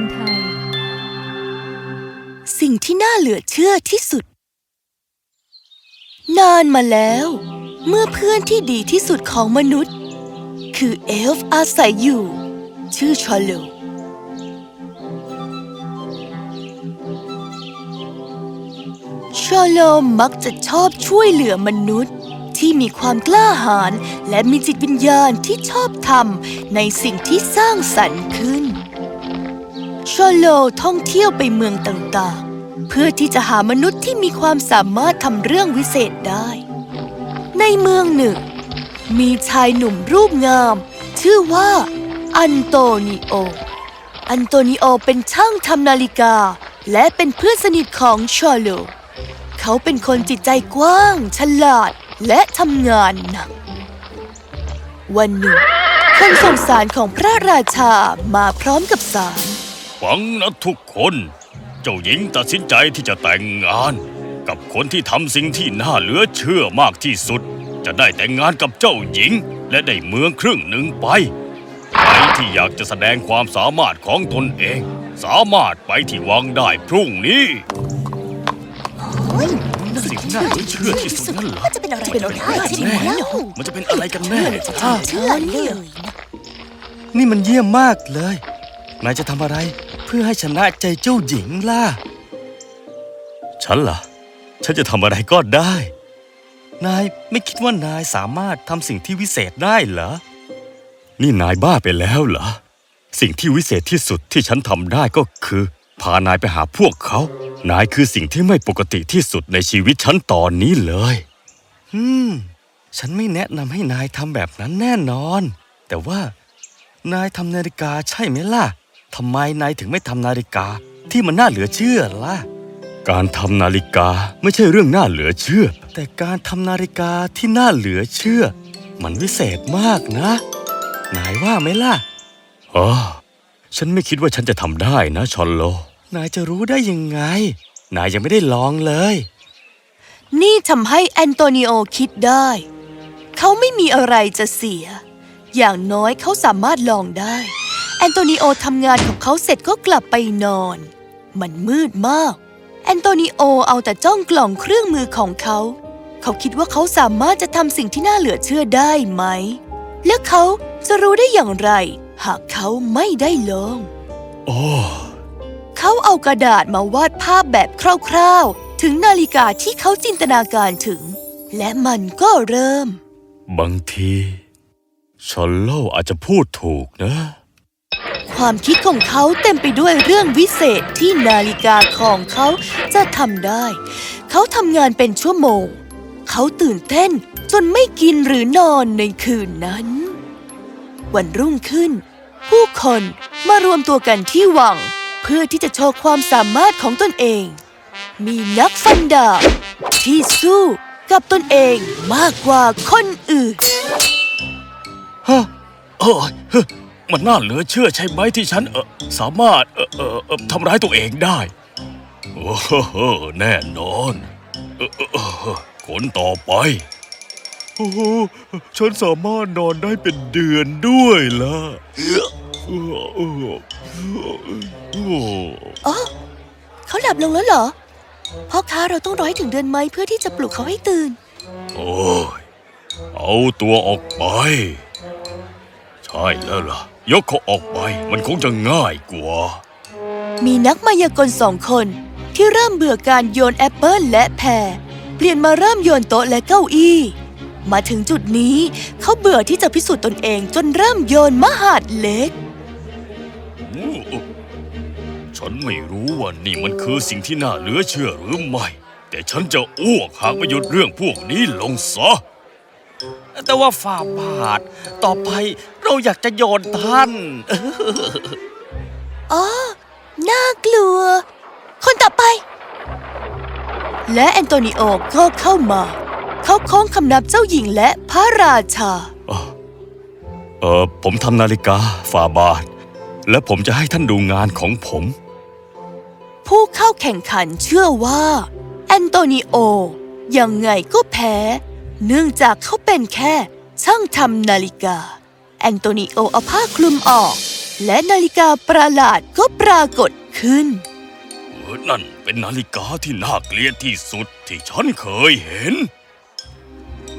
การไทย สิ่งที่น่าเหลือเชื่อที่สุด นานมาแล้ว เมื่อเพื่อนที่ดีที่สุดของมนุษย์ คือเอลฟ์อาศัยอยู่ ชื่อชอลโลชอลโลมักจะชอบช่วยเหลือมนุษย์ ที่มีความกล้าหาญและมีจิตวิญญาณที่ชอบทำในสิ่งที่สร้างสรรค์ขึ้น ชอโลท่องเที่ยวไปเมืองต่างๆ เพื่อที่จะหามนุษย์ที่มีความสามารถทำเรื่องวิเศษได้ ในเมืองหนึ่ง มีชายหนุ่มรูปงาม ชื่อว่า อันโตนิโอ อันโตนิโอเป็นช่างทำนาฬิกา และเป็นเพื่อนสนิทของชอโล เขาเป็นคนจิตใจกว้าง ฉลาดและทำงานหนัก วันหนึ่งคนส่งสารของพระราชามาพร้อมกับสาร ฟังนะทุกคน เจ้าหญิงตัดสินใจที่จะแต่งงาน กับคนที่ทำสิ่งที่น่าเหลือเชื่อมากที่สุด จะได้แต่งงานกับเจ้าหญิง และได้เมืองครึ่งหนึ่งไปใครที่อยากจะแสดงความสามารถของตนเอง สามารถไปที่วังได้พรุ่งนี้สิ่งที่น่าเหลือเชื่อที่สุดนั่นเหรอจะเป็นอะไรเป็นอะไรใช่ไหมแน่มันจะเป็นอะไรกันแน่ฮะเชื่อเลยนี่มันเยี่ยมมากเลย นายจะทำอะไรเพื่อให้ชนะใจเจ้าหญิงล่ะ ฉันล่ะ ฉันจะทำอะไรก็ได้ นายไม่คิดว่านายสามารถทำสิ่งที่วิเศษได้เหรอ นี่นายบ้าไปแล้วเหรอ สิ่งที่วิเศษที่สุดที่ฉันทำได้ก็คือ พานายไปหาพวกเขา นายคือสิ่งที่ไม่ปกติที่สุดในชีวิตฉันตอนนี้เลย อืม ฉันไม่แนะนำให้นายทำแบบนั้นแน่นอน แต่ว่านายทำนาฬิกาใช่ไหมล่ะ ทำไมนายถึงไม่ทำนาฬิกาที่มันน่าเหลือเชื่อล่ะ การทำนาฬิกาไม่ใช่เรื่องน่าเหลือเชื่อ แต่การทำนาฬิกาที่น่าเหลือเชื่อ มันวิเศษมากนะ นายว่าไหมล่ะอ๋อฉันไม่คิดว่าฉันจะทำได้นะชอนโล นายจะรู้ได้ยังไง นายยังไม่ได้ลองเลย นี่ทำให้แอนโตนิโอคิดได้ เขาไม่มีอะไรจะเสีย อย่างน้อยเขาสามารถลองได้ แอนโตนิโอทำงานของเขาเสร็จก็กลับไปนอน มันมืดมาก แอนโตนิโอเอาแต่จ้องกล่องเครื่องมือของเขา เขาคิดว่าเขาสามารถจะทำสิ่งที่น่าเหลือเชื่อได้ไหม และเขาจะรู้ได้อย่างไร หากเขาไม่ได้ลองโอ้เขาเอากระดาษมาวาดภาพแบบคร่าวๆ ถึงนาฬิกาที่เขาจินตนาการถึง และมันก็เริ่ม บางทีชอนโลอาจจะพูดถูกนะ ความคิดของเขาเต็มไปด้วยเรื่องวิเศษที่นาฬิกาของเขาจะทำได้ เขาทำงานเป็นชั่วโมง เขาตื่นเต้นจนไม่กินหรือนอนในคืนนั้น วันรุ่งขึ้น ผู้คนมารวมตัวกันที่วัง เพื่อที่จะโชว์ความสามารถของตนเอง มีนักฟันดาบที่สู้กับตนเองมากกว่าคนอื่นฮะเออเฮ้ย มันน่าเหลือเชื่อใช่ไหมที่ฉันเออสามารถเออเออเออทำร้ายตัวเองได้ โอ้โหแน่นอนเออเออเออคนต่อไป โอ้โหฉันสามารถนอนได้เป็นเดือนด้วยล่ะเออเออโอ้อ๋อเขาหลับลงแล้วเหรอ พ่อค้าเราต้องรอให้ถึงเดือนไหมเพื่อที่จะปลุกเขาให้ตื่น โอ้ยเอาตัวออกไป ใช่แล้วล่ะ ยกเขาออกไป มันคงจะง่ายกว่า มีนักมายากลสองคนที่เริ่มเบื่อการโยนแอปเปิลและแพรเปลี่ยนมาเริ่มโยนโต๊ะและเก้าอี้ มาถึงจุดนี้เขาเบื่อที่จะพิสูจน์ตนเองจนเริ่มโยนมหาดเล็กอู้ฉันไม่รู้ว่านี่มันคือสิ่งที่น่าเหลือเชื่อหรือไม่ แต่ฉันจะอ้วกหากไม่หยุดเรื่องพวกนี้ลงซะแต่ว่าฝ่าบาท ต่อไป เราอยากจะโยนท่าน อ๋อ น่ากลัว คนต่อไป และแอนโตนิโอก็เข้ามา เขาค้องคำนับเจ้าหญิงและพระราชา เออผมทำนาฬิกาฝ่าบาท และผมจะให้ท่านดูงานของผม ผู้เข้าแข่งขันเชื่อว่า แอนโตนิโอ ยังไงก็แพ้ เนื่องจากเขาเป็นแค่ช่างทำนาฬิกา แอนโตนิโอเอาผ้าคลุมออก และนาฬิกาประหลาดก็ปรากฏขึ้นนั่นเป็นนาฬิกาที่น่าเกลียดที่สุดที่ฉันเคยเห็น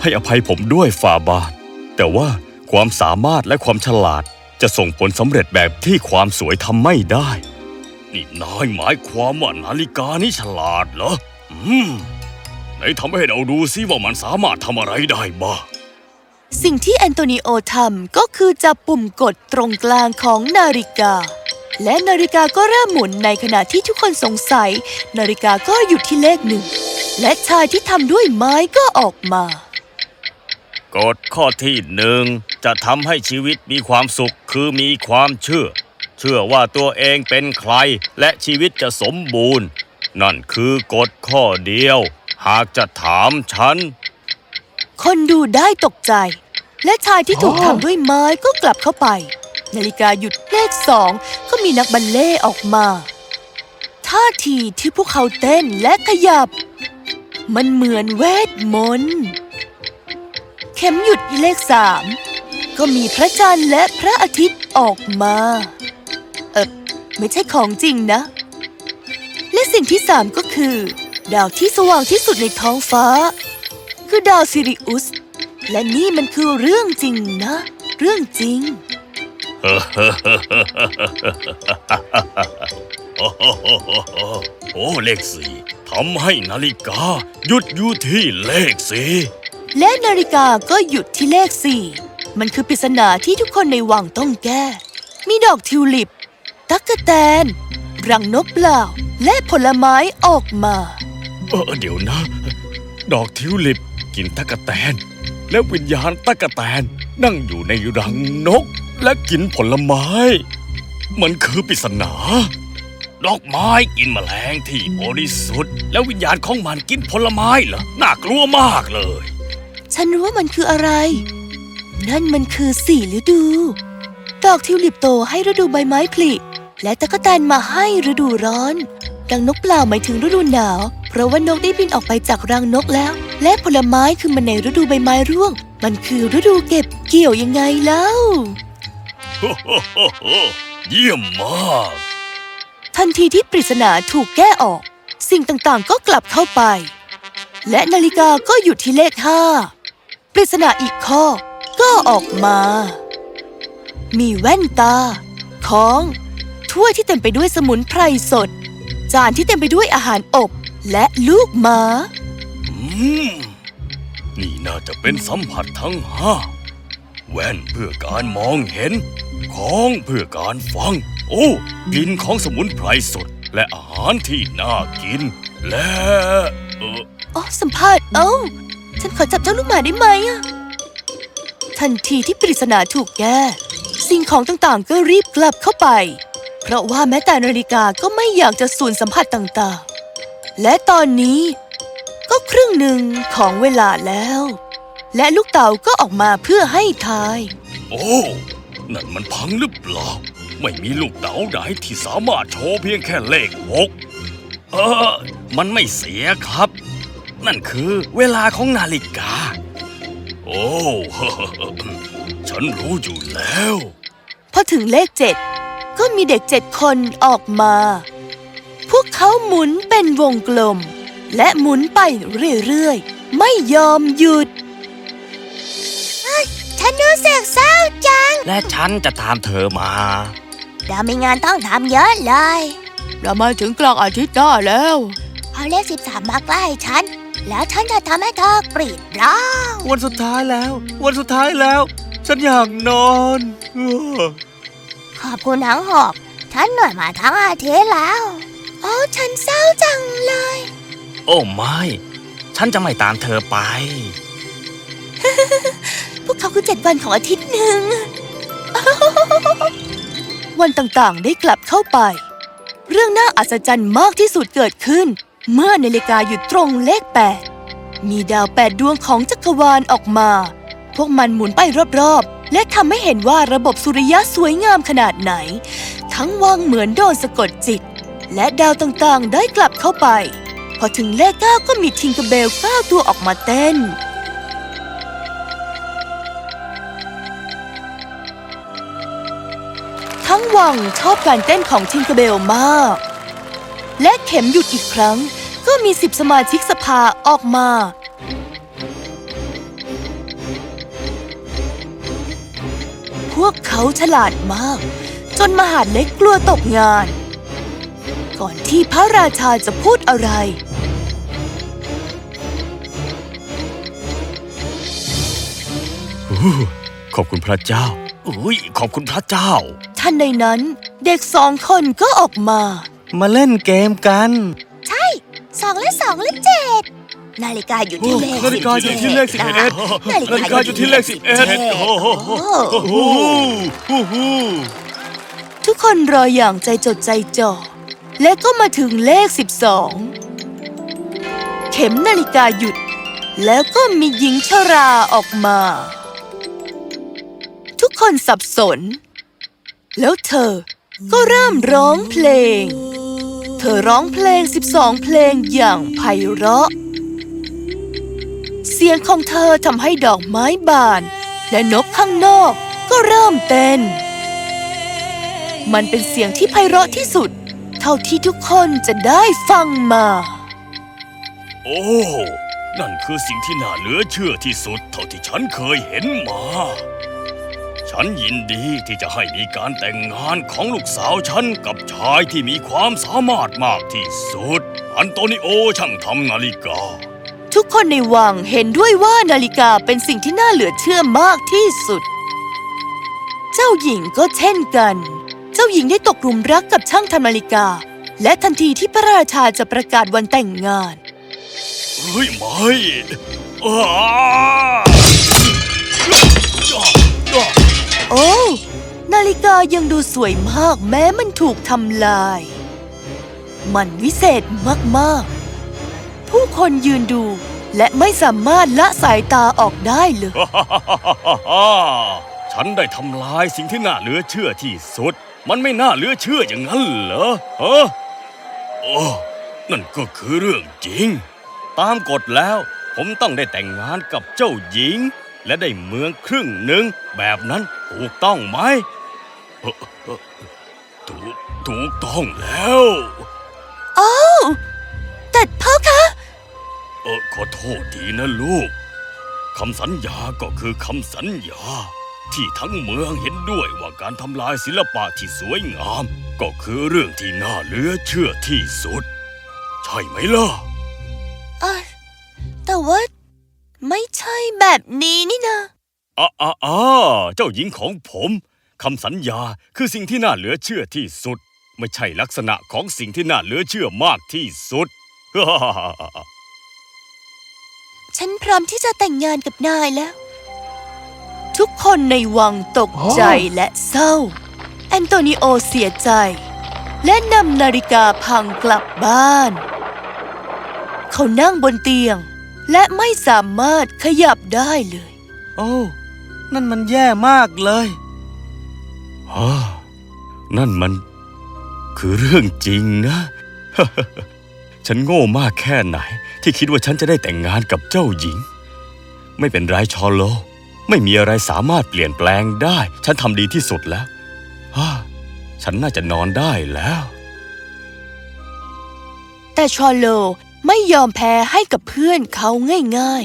ให้อภัยผมด้วยฟาบาท แต่ว่าความสามารถและความฉลาดจะส่งผลสำเร็จแบบที่ความสวยทำไม่ได้ นี่นายหมายความว่านาฬิกานี้ฉลาดเหรอ อืมไหนทำให้เราดูซิว่ามันสามารถทำอะไรได้บ้าง สิ่งที่แอนโตนิโอทำก็คือจับปุ่มกดตรงกลางของนาฬิกา และนาฬิกาก็เริ่มหมุนในขณะที่ทุกคนสงสัย นาฬิกาก็หยุดที่เลขหนึ่ง และชายที่ทำด้วยไม้ก็ออกมากฎข้อที่หนึ่งจะทำให้ชีวิตมีความสุขคือมีความเชื่อ เชื่อว่าตัวเองเป็นใคร และชีวิตจะสมบูรณ์ นั่นคือกฎข้อเดียว หากจะถามฉัน คนดูได้ตกใจ และชายที่ถูกทำด้วยไม้ก็กลับเข้าไป นาฬิกาหยุดเลขสองก็มีนักบัลเล่ออกมา ท่าทีที่พวกเขาเต้นและขยับ มันเหมือนเวทมนต์เข็มหยุดเลขสามก็มีพระจันทร์และพระอาทิตย์ออกมา เออไม่ใช่ของจริงนะ และสิ่งที่สามก็คือ ดาวที่สว่างที่สุดในท้องฟ้า คือดาวซิริอุส และนี่มันคือเรื่องจริงนะ เรื่องจริง โอ้เลขสี่ทำให้นาฬิกา หยุดอยู่ที่เลขสี่และนาฬิกาก็หยุดที่เลขสี่มันคือปริศนาที่ทุกคนในวังต้องแก้ มีดอกทิวลิป ตั๊กแตน รังนกเปล่า และผลไม้ออกมา เออเดี๋ยวนะ ดอกทิวลิป กินตะกะแตน และวิญญาณตะกะแตนนั่งอยู่ในรังนก และกินผลไม้ มันคือปริศนาดอกไม้กินแมลงที่บริสุทธิ์ แล้ววิญญาณของมันกินผลไม้เหรอน่ากลัวมากเลย ฉันรู้ว่ามันคืออะไร นั่นมันคือสี่ฤดู ดอกทิวลิปโตให้ฤดูใบไม้ผลิและตะกแตนมาให้ฤดูร้อน ดังนกเปล่าหมายถึงฤดูหนาว เพราะว่านกได้บินออกไปจากรังนกแล้ว และผลไม้คือมันในฤดูใบไม้ร่วง มันคือฤดูเก็บเกี่ยวยังไงเล่าเยี่ยมมาก ทันทีที่ปริศนาถูกแก้ออก สิ่งต่างๆก็กลับเข้าไป และนาฬิกาก็หยุดที่เลขห้าปริศนาอีกข้อก็ออกมา มีแว่นตา ของถ้วยที่เต็มไปด้วยสมุนไพรสด จานที่เต็มไปด้วยอาหารอบ และลูกหมาอืมนี่น่าจะเป็นสัมผัสทั้งห้า แว่นเพื่อการมองเห็น ของเพื่อการฟัง โอ้กลิ่นของสมุนไพรสด และอาหารที่น่ากิน และเอออ๋อสัมภาษณ์เอ้า ฉันขอจับเจ้าลูกหมาได้ไหมอะทันทีที่ปริศนาถูกแก้ สิ่งของต่างๆ ก็รีบกลับเข้าไป เพราะว่าแม้แต่นาฬิกาก็ไม่อยากจะสูญสัมผัสต่างๆ และตอนนี้ ก็ครึ่งหนึ่งของเวลาแล้ว และลูกเต่าก็ออกมาเพื่อให้ทาย โอ้ นั่นมันพังหรือเปล่า ไม่มีลูกเต๋าใดที่สามารถโชว์เพียงแค่เลขหกเออ มันไม่เสียครับ นั่นคือเวลาของนาฬิกา โอ้ฉันรู้อยู่แล้ว พอถึงเลขเจ็ดก็มีเด็กเจ็ดคนออกมา พวกเขาหมุนเป็นวงกลม และหมุนไปเรื่อยๆ ไม่ยอมหยุด ฉันรู้สึกเศร้าจัง และฉันจะตามเธอมา เรามีงานต้องทำเยอะเลย เรามาถึงกลางอาทิตย์หน้าแล้ว เอาเลขสิบสามมาใกล้ฉัน แล้วฉันจะทำให้เธอกรีดร้องวันสุดท้ายแล้ว วันสุดท้ายแล้ว ฉันอยากนอนเออขอบคุณทั้งหกฉันเหนื่อยมาทั้งอาทิตย์แล้ว โอ้ฉันเศร้าจังเลย โอ้ไม่ ฉันจะไม่ตามเธอไป พวกเขาคือเจ็ดวันของอาทิตย์หนึ่ง วันต่างๆได้กลับเข้าไป เรื่องน่าอัศจรรย์มากที่สุดเกิดขึ้น เมื่อนาฬิกาหยุดตรงเลขแปดมีดาวแปดดวงของจักรวาลออกมา พวกมันหมุนไปรอบๆ และทำให้เห็นว่าระบบสุริยะสวยงามขนาดไหน ทั้งวังเหมือนโดนสะกดจิต และดาวต่างๆได้กลับเข้าไป พอถึงเลขเก้าก็มีทิงเกอร์เบลเก้าตัวออกมาเต้นททั้งวังชอบการเต้นของทิงเกอร์เบลมาก และเข็มหยุดอีกครั้ง ก็มีสิบสมาชิกสภาออกมาพวกเขาฉลาดมาก จนมหาดเล็กกลัวตกงาน ก่อนที่พระราชาจะพูดอะไรอู้ขอบคุณพระเจ้าอุ้ยขอบคุณพระเจ้า ท่านในนั้นเด็กสองคนก็ออกมา มาเล่นเกมกัน ใช่สองและสองและเจ็ดนาฬิกาอยู่ที่เลขนาฬิกาอยู่ที่เลขสิบเอ็ดนาฬินาฬิกาอยู่ที่เลขสิบเอ็ดโอ้โหโอ้โอ้โหโอ้โหทุกคนรออย่างใจจดใจจ่อ และก็มาถึงเลขสิบสองเข็มนาฬิกาหยุด แล้วก็มีหญิงชราออกมา ทุกคนสับสน แล้วเธอก็เริ่มร้องเพลง เธอร้องเพลง 12 เพลงอย่างไพเราะ เสียงของเธอทำให้ดอกไม้บาน และนกข้างนอกก็เริ่มเต้น มันเป็นเสียงที่ไพเราะที่สุด เท่าที่ทุกคนจะได้ฟังมา โอ้ นั่นคือสิ่งที่น่าเหลือเชื่อที่สุดเท่าที่ฉันเคยเห็นมา ฉันยินดีที่จะให้มีการแต่งงานของลูกสาวฉันกับชายที่มีความสามารถมากที่สุด อันโตนิโอช่างทำนาฬิกา ทุกคนในวังเห็นด้วยว่านาฬิกาเป็นสิ่งที่น่าเหลือเชื่อมากที่สุด เจ้าหญิงก็เช่นกันเจ้าหญิงได้ตกหลุมรักกับช่างทำนาฬิกา และทันทีที่พระราชาจะประกาศวันแต่งงานเฮ้ยไม่อ้าโอ้ นาฬิกายังดูสวยมากแม้มันถูกทำลาย มันวิเศษมากๆ ผู้คนยืนดูและไม่สามารถละสายตาออกได้เลย ฉันได้ทำลายสิ่งที่น่าเหลือเชื่อที่สุด มันไม่น่าเหลือเชื่ออย่างนั้นเหรอฮะโอ้นั่นก็คือเรื่องจริง ตามกฎแล้ว ผมต้องได้แต่งงานกับเจ้าหญิง และได้เมืองครึ่งหนึ่งแบบนั้นถูกต้องไหมเอ่อเอ่อถูกถูกต้องแล้วโอ้แต่พ่อคะเออขอโทษทีนะลูกคำสัญญาก็คือคำสัญญา ที่ทั้งเมืองเห็นด้วยว่าการทำลายศิลปะที่สวยงาม ก็คือเรื่องที่น่าเหลือเชื่อที่สุด ใช่ไหมล่ะอะแต่ว่าไม่ใช่แบบนี้นี่นะอ่าอ่าอ่าเจ้าหญิงของผมคำสัญญาคือสิ่งที่น่าเหลือเชื่อที่สุด ไม่ใช่ลักษณะของสิ่งที่น่าเหลือเชื่อมากที่สุด ฉันพร้อมที่จะแต่งงานกับนายแล้ว ทุกคนในวังตกใจและเศร้า แอนโตนิโอเสียใจ และนำนาฬิกาพังกลับบ้าน เขานั่งบนเตียง และไม่สามารถขยับได้เลย โอ้ นั่นมันแย่มากเลยฮ่านั่นมัน คือเรื่องจริงนะ ฉันโง่มากแค่ไหน ที่คิดว่าฉันจะได้แต่งงานกับเจ้าหญิง ไม่เป็นไรชอโล ไม่มีอะไรสามารถเปลี่ยนแปลงได้ ฉันทำดีที่สุดแล้วฉันน่าจะนอนได้แล้ว แต่ชอโลไม่ยอมแพ้ให้กับเพื่อนเขาง่าย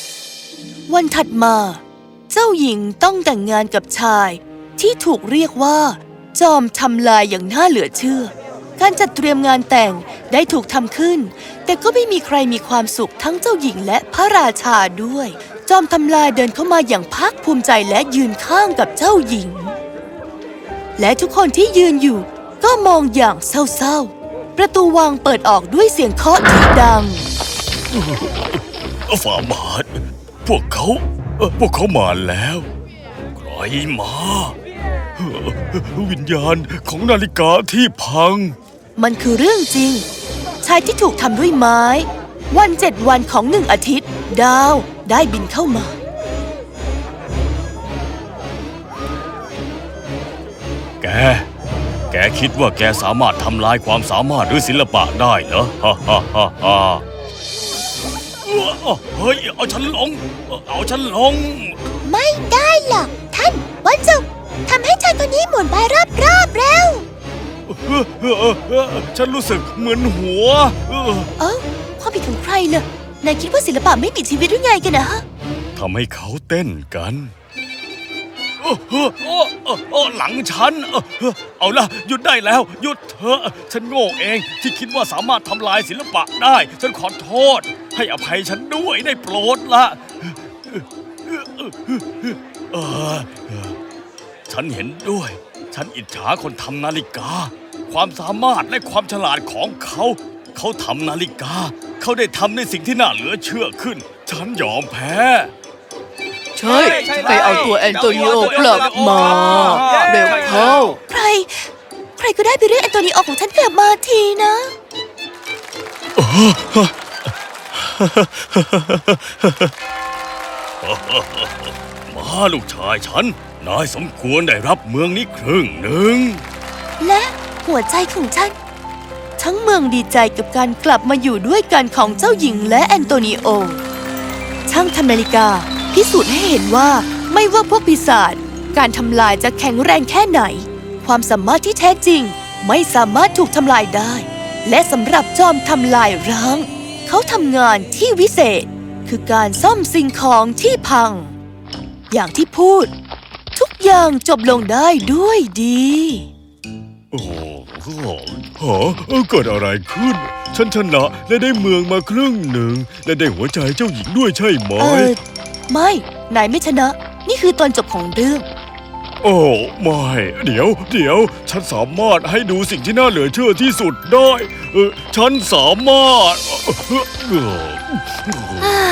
ๆ วันถัดมา เจ้าหญิงต้องแต่งงานกับชายที่ถูกเรียกว่า จอมทำลายอย่างน่าเหลือเชื่อ การจัดเตรียมงานแต่งได้ถูกทำขึ้น แต่ก็ไม่มีใครมีความสุขทั้งเจ้าหญิงและพระราชาด้วย จอมทำลายเดินเข้ามาอย่างภาคภูมิใจและยืนข้างกับเจ้าหญิง และทุกคนที่ยืนอยู่ก็มองอย่างเศร้าๆ ประตูวังเปิดออกด้วยเสียงเคาะที่ดังฝ่าบาทพวกเขาพวกเขามาแล้ว ใครมา วิญญาณของนาฬิกาที่พัง มันคือเรื่องจริง ชายที่ถูกทำด้วยไม้ วันเจ็ดวันของหนึ่งอาทิตย์ ดาวได้บินเข้ามา แก แกคิดว่าแกสามารถทำลายความสามารถหรือศิลปะได้เหรอฮ่าฮ่าฮ่าฮ่าเฮ้ย เอาฉันลง เอาฉันลง ไม่ได้หรอกท่าน วันศุกร์ทำให้จานตัวนี้หมุนไปรอบๆเร็ว เออเออเออเออฉันรู้สึกเหมือนหัวเออเอ้าความผิดของใครเน่ะนายคิดว่าศิลปะไม่มีชีวิตหรือไงกันนะฮะทำให้เขาเต้นกันโอ้โอ้โอ้โอ้โอ้หลังฉันเออเออเอาละหยุดได้แล้ว หยุดเถอะฉันโง่เองที่คิดว่าสามารถทำลายศิลปะได้ ฉันขอโทษ ให้อภัยฉันด้วยได้โปรดละเออเออฉันเห็นด้วย ฉันอิจฉาคนทำนาฬิกา ความสามารถและความฉลาดของเขา เขาทำนาฬิกา เขาได้ทำในสิ่งที่น่าเหลือเชื่อขึ้น ฉันยอมแพ้ ใช่ไปเอาตัวแอนโตนิโอกลับมาเร็วเข้า ใคร ใครก็ได้ไปเรียกแอนโตนิโอของฉันกลับมาทีนะมาลูกชายฉัน นายสมควรได้รับเมืองนี้ครึ่งหนึ่งและ หัวใจของฉัน ทั้งเมืองดีใจกับการกลับมาอยู่ด้วยกันของเจ้าหญิงและแอนโตนิโอ ช่างทำนาฬิกาพิสูจน์ให้เห็นว่าไม่ว่าพวกปีศาจการทำลายจะแข็งแรงแค่ไหน ความสามารถที่แท้จริงไม่สามารถถูกทำลายได้ และสำหรับจอมทำลายร้าง เขาทำงานที่วิเศษ คือการซ่อมสิ่งของที่พัง อย่างที่พูด ทุกอย่างจบลงได้ด้วยดี โอ้โหฮะเอ่อเกิดอะไรขึ้น ฉันชนะและได้เมืองมาครึ่งหนึ่ง และได้หัวใจเจ้าหญิงด้วยใช่ไหม เออไม่ นายไม่ชนะ นี่คือตอนจบของเรื่อง โอ้ไม่ เดี๋ยว เดี๋ยว ฉันสามารถให้ดูสิ่งที่น่าเหลือเชื่อที่สุดได้ เออฉันสามารถเอ่อเอ่อ